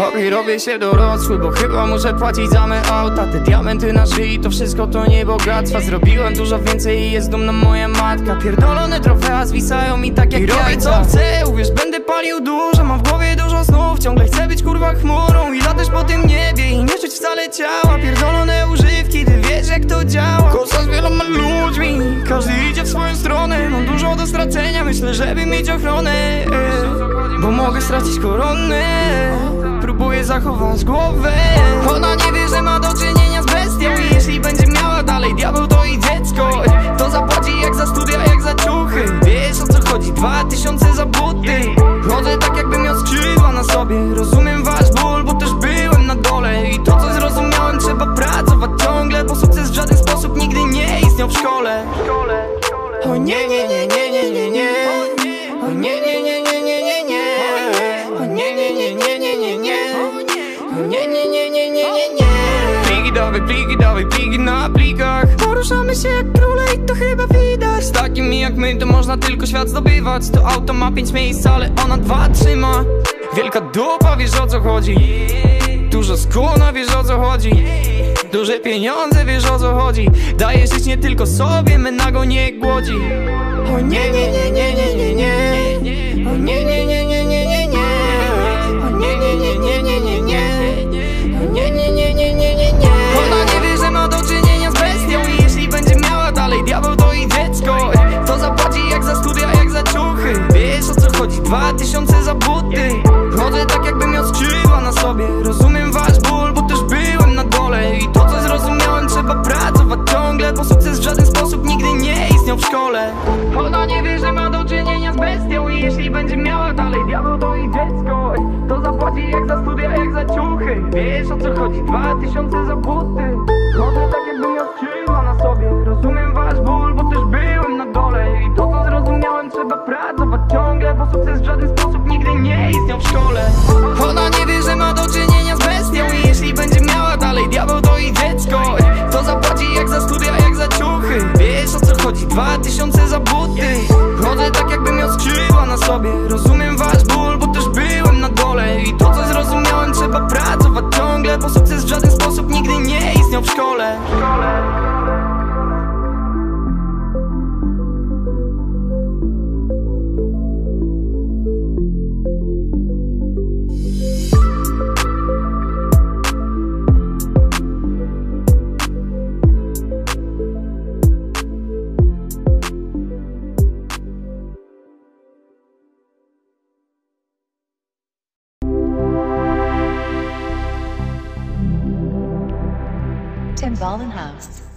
Poki robię się dorosły, bo chyba muszę płacić za me auta Te diamenty na szyi, to wszystko to nie bogactwa. Zrobiłem dużo więcej i jest dumna moja matka. Pierdolone trofea zwisają mi tak jak I robię co chcę, uwierz, będę palił dużo ciała Pierdolone używki, ty wiesz jak to działa. Kosa z wieloma ludźmi, każdy idzie w swoją stronę. Mam dużo do stracenia, myślę, żeby mieć ochronę e, Bo mogę stracić koronę. Próbuję zachować głowę istniał w szkole O nie, nie, nie, nie, nie, nie, nie O nie, nie, nie, nie, nie, nie, nie O nie, nie, nie, nie, nie, nie, nie O nie, nie, nie, nie, nie, nie, nie Pliki dawaj, pliki dawaj, pliki na plikach Poruszamy się jak króle i to chyba widać Z takimi jak my to można tylko świat zdobywać To auto ma pięć miejsc, ale ona dwa trzyma Wielka dupa, wiesz o co chodzi Dużo skuna, wiesz o co chodzi. Duże pieniądze, wiesz o co chodzi. Daje żyć nie tylko sobie, my nago nie głodzi Bo sukces w żaden sposób nigdy nie istniał w szkole. Ona nie wie, że ma do czynienia z bestią I jeśli będzie miała dalej diabeł to i dziecko. To zapłaci jak za studia, jak za ciuchy. Wiesz o co chodzi, dwa tysiące za buty. Chodzę tak jakbym miał skrzydła na sobie. Rozumiem wasz ból, bo też byłem na dole. I to co zrozumiałem, trzeba pracować ciągle Bo sukces w żaden sposób nigdy nie istniał w szkole. Ona nie wie, chodzi, dwa tysiące za buty. Chodzę tak jakbym miał skrzydła na sobie. Rozumiem wasz ból, bo też byłem na dole. I to co zrozumiałem, trzeba pracować ciągle Bo sukces w żaden sposób nigdy nie istniał w szkole and Ballenhaus.